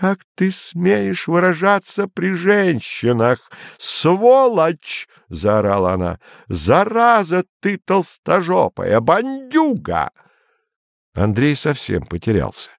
Как ты смеешь выражаться при женщинах? Сволочь! — заорала она. — Зараза ты толстожопая, бандюга! Андрей совсем потерялся.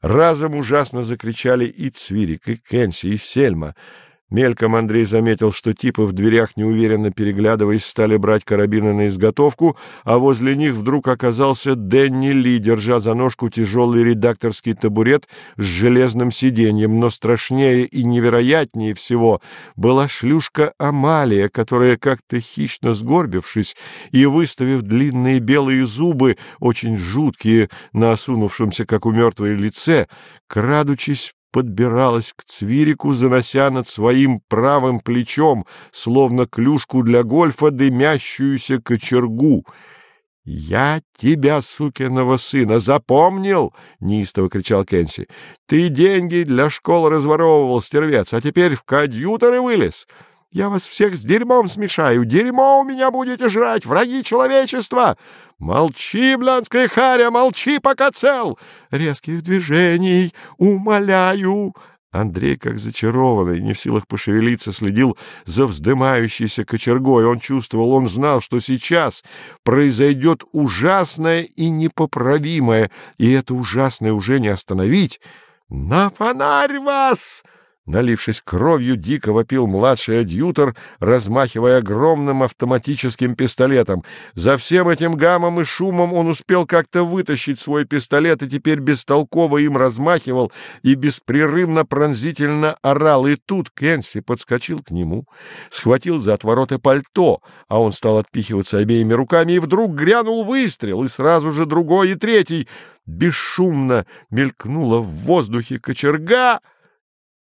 Разом ужасно закричали и Цвирик, и Кенси, и Сельма — Мельком Андрей заметил, что типы в дверях, неуверенно переглядываясь, стали брать карабины на изготовку, а возле них вдруг оказался Дэнни Ли, держа за ножку тяжелый редакторский табурет с железным сиденьем. Но страшнее и невероятнее всего была шлюшка Амалия, которая, как-то хищно сгорбившись и выставив длинные белые зубы, очень жуткие на осунувшемся, как у мертвой лице, крадучись, подбиралась к цвирику, занося над своим правым плечом, словно клюшку для гольфа, дымящуюся кочергу. — Я тебя, сукиного сына, запомнил! — неистово кричал Кенси. — Ты деньги для школы разворовывал, стервец, а теперь в кадьюторы вылез! — я вас всех с дерьмом смешаю. Дерьмо у меня будете жрать, враги человечества! Молчи, блянская харя, молчи, пока цел! Резких движений, умоляю!» Андрей, как зачарованный, не в силах пошевелиться, следил за вздымающейся кочергой. Он чувствовал, он знал, что сейчас произойдет ужасное и непоправимое, и это ужасное уже не остановить. «На фонарь вас!» Налившись кровью, дико вопил младший адъютор, размахивая огромным автоматическим пистолетом. За всем этим гамом и шумом он успел как-то вытащить свой пистолет и теперь бестолково им размахивал и беспрерывно пронзительно орал. И тут Кенси подскочил к нему, схватил за отвороты пальто, а он стал отпихиваться обеими руками, и вдруг грянул выстрел, и сразу же другой и третий. Бесшумно мелькнула в воздухе кочерга —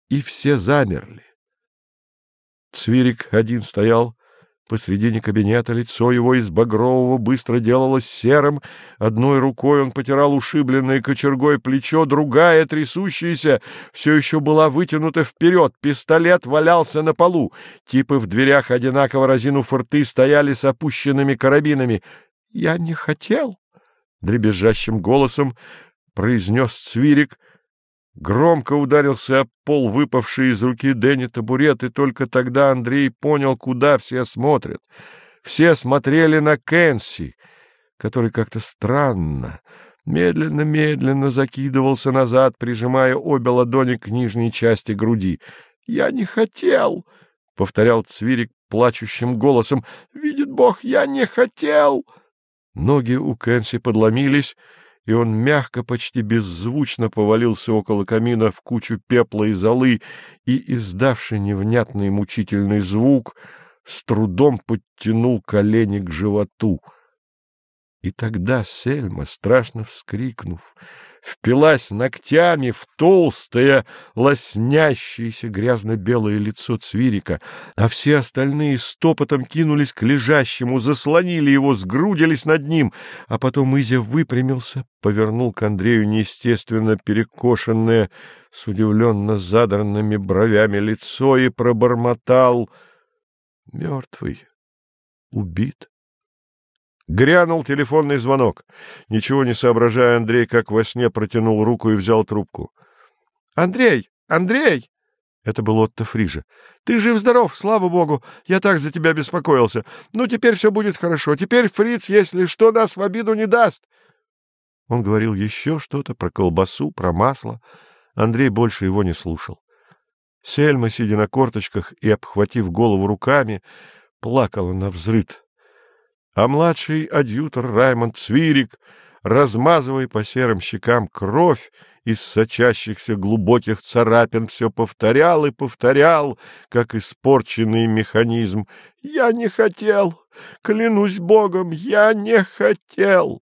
и все замерли. Цвирик один стоял посредине кабинета, лицо его из багрового быстро делалось серым, одной рукой он потирал ушибленное кочергой плечо, другая, трясущаяся, все еще была вытянута вперед, пистолет валялся на полу, типы в дверях одинаково разинув рты стояли с опущенными карабинами. — Я не хотел, — дребезжащим голосом произнес Цвирик, — Громко ударился об пол выпавший из руки Дэнни табурет, и только тогда Андрей понял, куда все смотрят. Все смотрели на Кэнси, который как-то странно, медленно-медленно закидывался назад, прижимая обе ладони к нижней части груди. — Я не хотел! — повторял Цвирик плачущим голосом. — Видит Бог, я не хотел! Ноги у Кэнси подломились, — и он мягко, почти беззвучно повалился около камина в кучу пепла и золы и, издавший невнятный мучительный звук, с трудом подтянул колени к животу. И тогда Сельма, страшно вскрикнув, впилась ногтями в толстое, лоснящееся грязно-белое лицо Цвирика, а все остальные стопотом кинулись к лежащему, заслонили его, сгрудились над ним, а потом Изя выпрямился, повернул к Андрею неестественно перекошенное, с удивленно задранными бровями лицо и пробормотал «Мертвый, убит». Грянул телефонный звонок. Ничего не соображая, Андрей, как во сне, протянул руку и взял трубку. — Андрей! Андрей! Это был Отто Фрижа. — Ты жив-здоров, слава богу! Я так за тебя беспокоился. Ну, теперь все будет хорошо. Теперь Фриц, если что, нас в обиду не даст. Он говорил еще что-то про колбасу, про масло. Андрей больше его не слушал. Сельма, сидя на корточках и обхватив голову руками, плакала на взрыд а младший адъютор Раймонд Цвирик, размазывая по серым щекам кровь из сочащихся глубоких царапин, все повторял и повторял, как испорченный механизм. «Я не хотел! Клянусь Богом, я не хотел!»